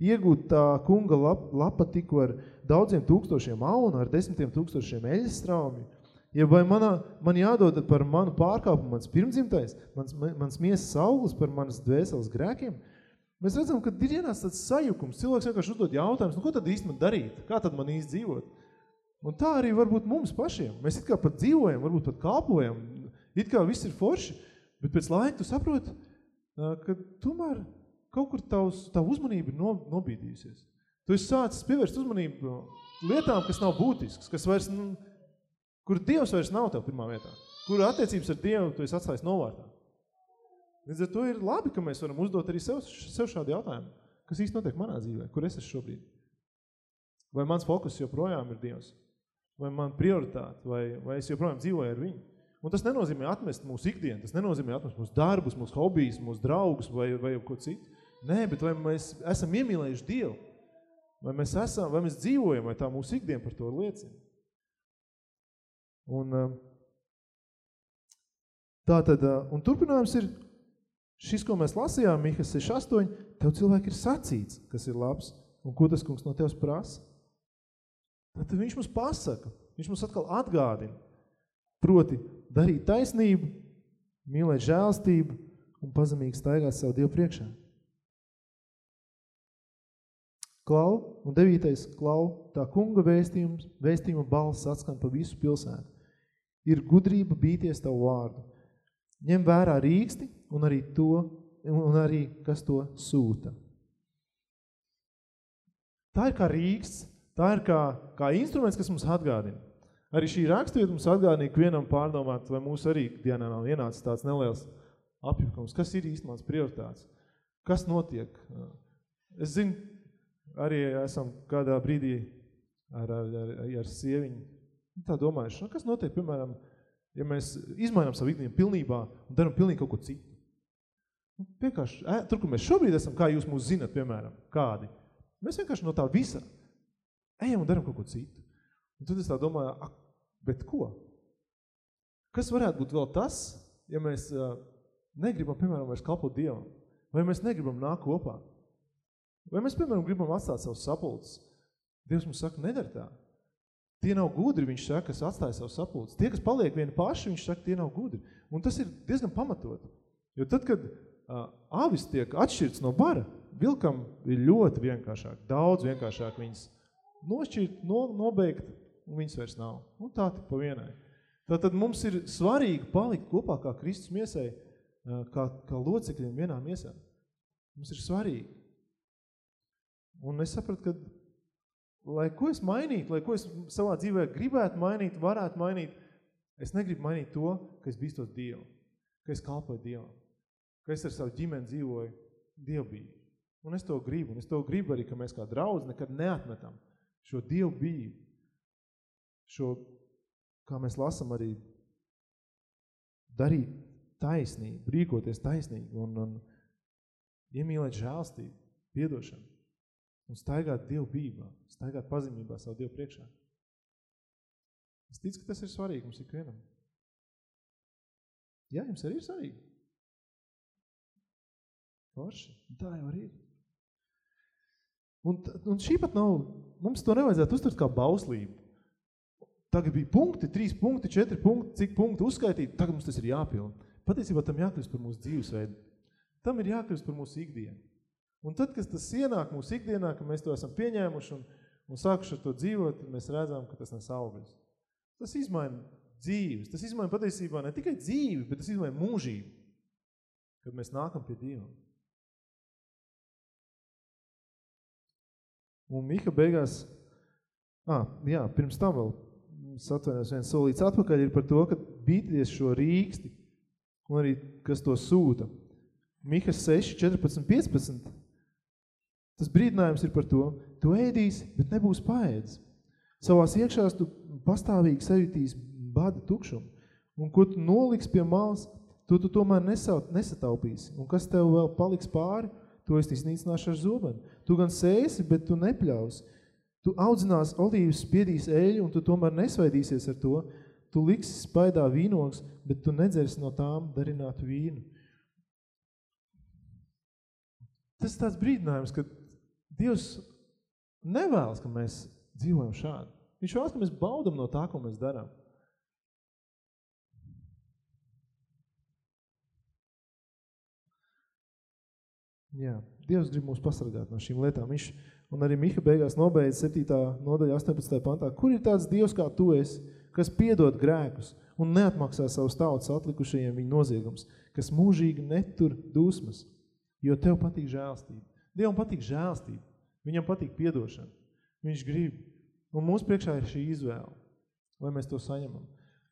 iegūt tā kunga lap, lapatiku ar daudziem tūkstošiem aunu, ar desmitiem tūkstošiem eļas straumju? Ja vai manā, man jādod par manu pārkāpumu mans pirmdzimtais, mans, mans miesas auglis par manas dvēseles grēkiem? Mēs redzam, ka ir ienāc tāds sajukums. Cilvēks vienkārši uzdod jautājumus, nu ko tad īsti man darīt? Kā tad man īsti dzīvot? Un tā arī varbūt mums pašiem. Mēs it kā pat dzīvojam, varbūt pat kalpojam, it kā viss ir forši, bet pēc laika tu saproti, ka tomēr kaut kur tavs, tavu uzmanība ir no, nobīdījusies. Tu esi sācis pievērst uzmanību lietām, kas nav būtisks, kas vairs, kur Dievs vairs nav tev pirmā vietā, kur attiecības ar Dievu tu esi atstājis novārtā. Līdz ar to ir labi, ka mēs varam uzdot arī sev, sev šādu jautājumu, kas īsti notiek manā dzīvē, kur es esmu šobrīd. Vai mans fokus joprojām ir Dievs? Vai man prioritāte, vai, vai es joprojām dzīvoju ar viņu? Un tas nenozīmē atmest mūsu ikdienu, tas nenozīmē atmest mūsu darbus, mūsu hobijus, mūsu draugus vai, vai ko citu. Nē, bet vai mēs esam iemīlējuši Dievu? Vai mēs esam, vai mēs dzīvojam, vai tā mūsu ikdiena par to liecina? Un tā tad, un turpinājums ir šis, ko mēs lasījām, Mihas 6.8, tev cilvēki ir sacīts, kas ir labs, un ko tas kungs no tevs prasa. Tad viņš mums pasaka, viņš mums atkal atgādina, proti darīt taisnību, mīlēt žēlstību un pazemīgi staigāt savu Dievu priekšā. Klau, un devītais klau, tā kunga vēstījums, vēstījuma balss atskan pa visu pilsētu. Ir gudrība bīties tavu vārdu. Ņem vērā rīksti un arī to, un arī kas to sūta. Tā ir kā rīksts, tā ir kā, kā instruments, kas mums atgādina. Arī šī rakstvieta mums atgādina, ka vienam pārdomāt, vai mūsu arī dienā nav ienācis tāds neliels apjukums. Kas ir īsti mans prioritāts? Kas notiek? Es zinu, arī esam kādā brīdī ar, ar, ar, ar sieviņu tā domājuši, nu, kas notiek, piemēram, ja mēs izmainām savu ikdienu pilnībā un daram pilnīgi kaut ko citu. Nu, vienkārši, tur, kur mēs šobrīd esam, kā jūs mūs zinat, piemēram, kādi, mēs vienkārši no tā visa ejam un daram kaut ko citu. Un tad es tā domāju, ak, bet ko? Kas varētu būt vēl tas, ja mēs uh, negribam, piemēram, vairs kalpot Dievam? Vai mēs negribam nākt kopā? Vai mēs, piemēram, gribam atstāt savus sapulces? Dievs mums saka, nedar tā. Tie nav gudri, viņš saka, kas atstāja savu sapulces. Tie, kas paliek vieni paši, viņš saka, tie nav gudri. Un tas ir diezgan pamatot. Jo tad, kad uh, avis tiek atšķirts no bara, vilkam ir ļoti vienkāršāk, daudz vienkāršāk viņas nošķirt, no, nobeigt, un viņas vairs nav. Un tā tik pa vienai. Tātad mums ir svarīgi palikt kopā kā Kristus miesai, kā, kā locekļiem vienā miesā. Mums ir svarīgi. Un es sapratu, ka lai ko es mainītu, lai ko es savā dzīvē gribētu mainīt, varētu mainīt, es negribu mainīt to, ka es bīstos Dievu, ka es kalpoju Dievam, ka es ar savu ģimeni dzīvoju Dievbību. Un es to gribu, un es to gribu arī, ka mēs kā draudz nekad neatmetam šo Dievbību, šo, kā mēs lasam arī, darīt taisnību, rīkoties taisnīgi un, un iemīlēt žēlstību, piedošanu un staigāt Dievu bībā, staigāt pazemībā savu Dievu priekšā. Es ticu, ka tas ir svarīgi mums ikvienam. Jā, jums arī ir svarīgi. Forši. Tā jau arī ir. Un, un šī pat nav, mums to nevajadzētu uztvert kā bauslību. Tagad bija punkti, trīs punkti, četri punkti, cik punkti uzskaitīt, tagad mums tas ir jāpilna. Patiesībā tam jākļūst par mūsu dzīvesveidu. Tam ir jākļūst par mūsu ikdienu. Un tad, kad tas ienāk mūsu ikdienā, ka mēs to esam pieņēmuši un, un sākuši ar to dzīvot, mēs redzam, ka tas nes augļus. Tas izmaina dzīves. Tas izmaina patiesībā ne tikai dzīvi, bet tas izmaina mūžību, kad mēs nākam pie Dieva. Un Mika beigās, ah, jā, pirms tam vēl satvainās viens solīts atpakaļ ir par to, ka bīties šo rīksti un arī kas to sūta. Mihas 6, 14, 15. Tas brīdinājums ir par to, tu ēdīsi, bet nebūs paēdis. Savās iekšās tu pastāvīgi sajūtīs bada tukšumu. Un ko tu noliks pie malas, to tu tomēr nesataupīsi. Un kas tev vēl paliks pāri, to es iznīcināšu ar zobenu. Tu gan sēsi, bet tu nepļaus. Tu audzinās olīvas, spiedīs eļu, un tu tomēr nesvaidīsies ar to. Tu liksi spaidā vīnogs, bet tu nedzersi no tām darinātu vīnu. Tas tāds brīdinājums, ka Dievs nevēlas, ka mēs dzīvojam šādi. Viņš vēlas, ka mēs baudam no tā, ko mēs darām. Jā, Dievs grib mūs pasargāt no šīm lietām. Viņš, un arī Miha beigās nobeidz 7. nodaļa 18. pantā. Kur ir tāds Dievs, kā tu esi, kas piedod grēkus un neatmaksā savus tautas atlikušajiem viņa noziegums, kas mūžīgi netur dusmas, jo tev patīk žēlstība. Dievam patīk žēlstība, viņam patīk piedošana. Viņš grib. Un mums priekšā ir šī izvēle, vai mēs to saņemam.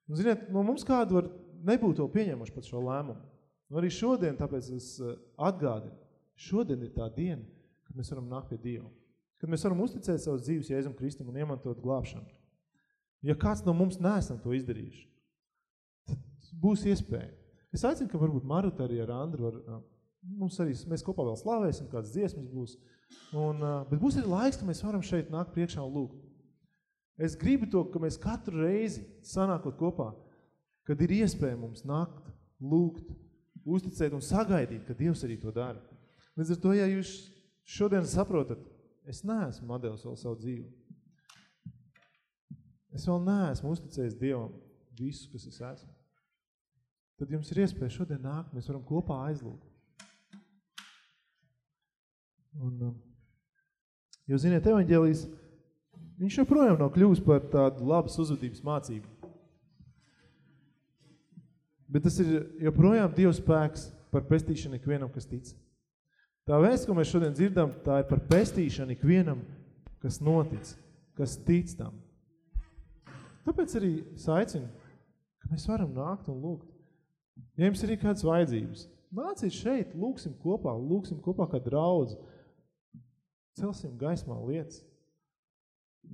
Un, ziniet, no mums kādu var nebūt to pieņemuši pat šo lēmumu. Un arī šodien, tāpēc es eh, atgādinu, šodien ir tā diena, kad mēs varam nākt pie Dieva. Kad mēs varam uzticēt savus dzīves Jēzum Kristum un iemantot glābšanu. Ja kāds no mums neesam to izdarījuši, tad būs iespēja. Es aicinu, ka varbūt Maruta arī ar Andru var, mums arī, mēs kopā vēl slavēsim, kāds dziesmas būs. Un, bet būs arī laiks, ka mēs varam šeit nākt priekšā un lūgt. Es gribu to, ka mēs katru reizi sanākot kopā, kad ir iespēja mums nākt, lūgt, uzticēt un sagaidīt, ka Dievs arī to dara. Līdz ar to, ja jūs šodien saprotat, es neesmu modelis vēl savu dzīvi. Es vēl neesmu uzticējis Dievam visu, kas es esmu. Tad jums ir iespēja šodien nākt, mēs varam kopā aizlūgt. Un, um, jo, ziniet, evaņģēlijs, viņš joprojām nav kļūst par tādu labas uzvedības mācību. Bet tas ir joprojām Dieva spēks par pestīšanu ikvienam, kas tic. Tā vēsts, ko mēs šodien dzirdam, tā ir par pestīšanu ikvienam, kas notic, kas tic tam. Tāpēc arī es aicinu, ka mēs varam nākt un lūgt. Ja jums ir kādas vajadzības, nāciet šeit, lūksim kopā, lūksim kopā kā draudz. celsim gaismā lietas.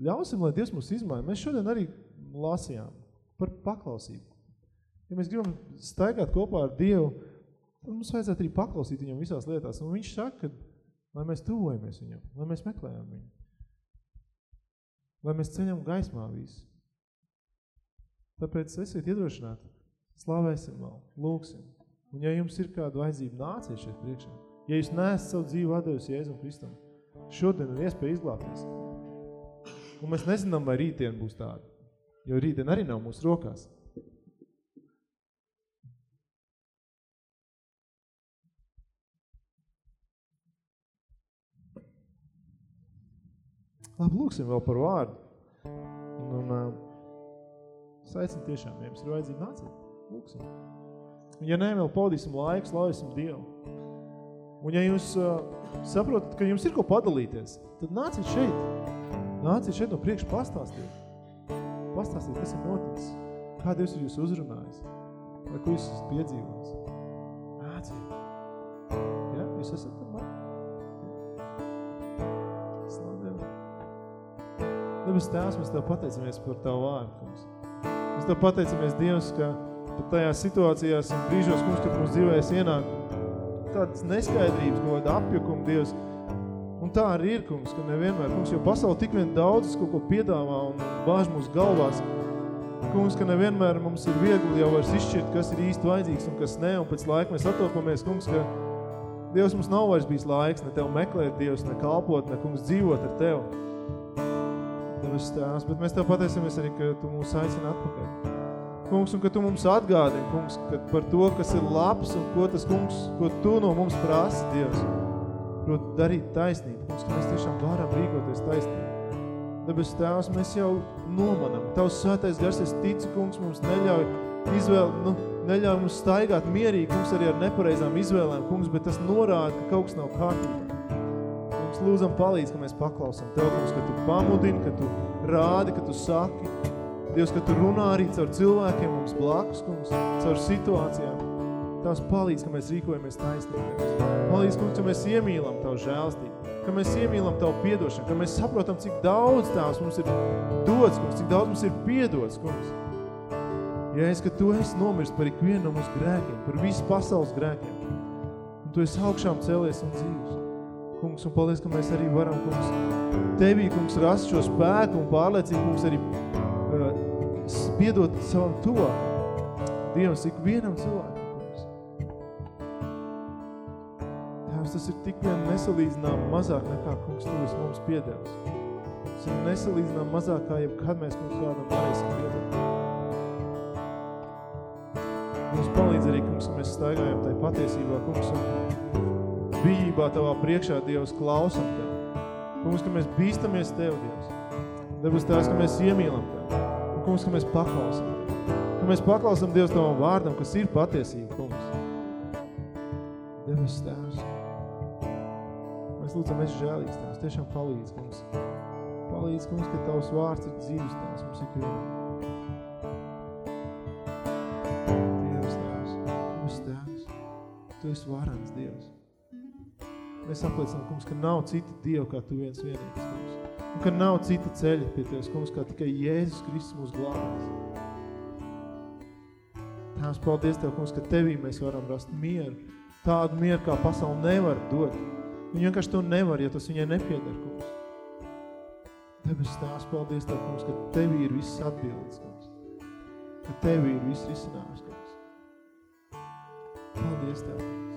Ļausim, lai Dievs mūs izmaina. Mēs šodien arī lasījām par paklausību. Ja mēs gribam staigāt kopā ar Dievu, tad mums vajadzētu arī paklausīt viņam visās lietās. Un viņš saka, ka, lai mēs tuvojamies viņam, lai mēs meklējam viņu. Lai mēs ceļam gaismā visu. Tāpēc esiet iedrošināti. Slavēsim vēl, lūksim. Un ja jums ir kāda vajadzība, nāciet šeit priekšā. Ja jūs neesat savu dzīvi atdevis Jēzum Kristum, šodien ir iespēja izglābties. Un mēs nezinām, vai rītdien būs tāda. Jo rītdien arī nav mūsu rokās. Labi, lūksim vēl par vārdu. Un, un uh, es aicinu tiešām, ja jums ir vajadzība, nāciet, lūksim. Un ja nē, vēl pavadīsim laiku, slavēsim Dievu. Un ja jūs uh, saprotat, ka jums ir ko padalīties, tad nāciet šeit. Nāciet šeit no priekša pastāstīt. Pastāstīt, kas ir noticis. Kā Dievs ir jūs uzrunājis. Vai ko jūs esat piedzīvojis. Nāciet. Ja? Jūs esat ar mani? Debes Tēvs, mēs Tev pateicamies par Tavu vārdu, kungs. Mēs Tev pateicamies, Dievs, ka pat tajās situācijās un brīžos, kungs, kad mums dzīvēs ienāk tādas neskaidrības, kaut apjukuma, Dievs. Un tā arī ir, kungs, ka nevienmēr, kungs, jo pasauli tik vien daudz kaut ko piedāvā un bāž mūsu galvās. Kungs, ka nevienmēr mums ir viegli jau vairs izšķirt, kas ir īsti vajadzīgs un kas ne, un pēc laika mēs atopamies, kungs, ka Dievs mums nav vairs bijis laiks ne Tev meklēt, Dievs, ne kalpot, ne, kungs, dzīvot ar Tev. Debes tēvs, bet mēs Tev pateicamies arī, ka Tu mūs aicini atpakaļ. Kungs, un ka Tu mums atgādini, kungs, ka par to, kas ir labs un ko tas, kungs, ko Tu no mums prasi, Dievs, proti darīt taisnību, kungs, ka mēs tiešām varam rīkoties taisnību. Debes tēvs, mēs jau nomanam. Tavs svētais gars, es ticu, kungs, mums neļauj izvēl, nu, neļauj mums staigāt mierīgi, kungs, arī ar nepareizām izvēlēm, kungs, bet tas norāda, ka kaut kas nav kārtībā. Lūdzam palīdz, ka mēs paklausam Tev, kungs, ka Tu pamudini, ka Tu rādi, ka Tu saki. Dievs, ka Tu runā arī caur cilvēkiem mums blakus, kungs, caur situācijām. Tās palīdz, ka mēs rīkojamies taisnīgi. Palīdz, kungs, ka mēs iemīlam Tavu žēlstību, ka mēs iemīlam Tavu piedošanu, ka mēs saprotam, cik daudz Tās mums ir dots, kungs, cik daudz mums ir piedots, kungs. Ja es, ka Tu esi nomirst par ikvienu no mūsu grēkiem, par visu pasaules grēkiem, un Tu esi augšām cēlies un dzīvs. Kungs, un paldies, ka mēs arī varam, kungs, Tevī, kungs, rast šo spēku un pārliecību, kungs, arī uh, piedot savam to. Dievs, ik vienam cilvēkam, kungs. Tēvs, tas ir tik vien nesalīdzinām mazāk nekā, kungs, Tu esi mums piedevis. Tas ir nesalīdzinām mazāk kā jebkad mēs, kungs, kādam varēsim piedot. Mums palīdz arī, kungs, ka mēs staigājam tai patiesībā, kungs, un bijībā Tavā priekšā, Dievs, klausam Tev. Kungs, ka mēs bīstamies Tev, Dievs. Debes Tēvs, ka mēs iemīlam Tev. Un, kungs, ka mēs paklausam Tev. Ka mēs paklausam Dievs Tavam vārdam, kas ir patiesība, kungs. Debes Tēvs. Mēs lūdzam, esi žēlīgs Tēvs. Tiešām palīdz, kungs. Palīdz, kungs, ka Tavs vārds ir dzīves Tēvs. Mums ir Tēvs. Tu esi varans, Dievs. Mēs apliecinām, kungs, ka nav cita Dieva kā Tu viens vienīgs, kungs. Un ka nav cita ceļa pie Tevis, kungs, kā tikai Jēzus Kristus mūsu glābēs. Tēvs, paldies Tev, kungs, ka Tevī mēs varam rast mieru. Tādu mieru, kā pasauli nevar dot. Viņa vienkārši to nevar, ja tas viņai nepieder, kungs. Debes Tēvs, paldies Tev, kungs, ka Tevī ir viss atbildes, kungs. Ka Tevī ir viss risinājums, kungs. Paldies Tev, kungs.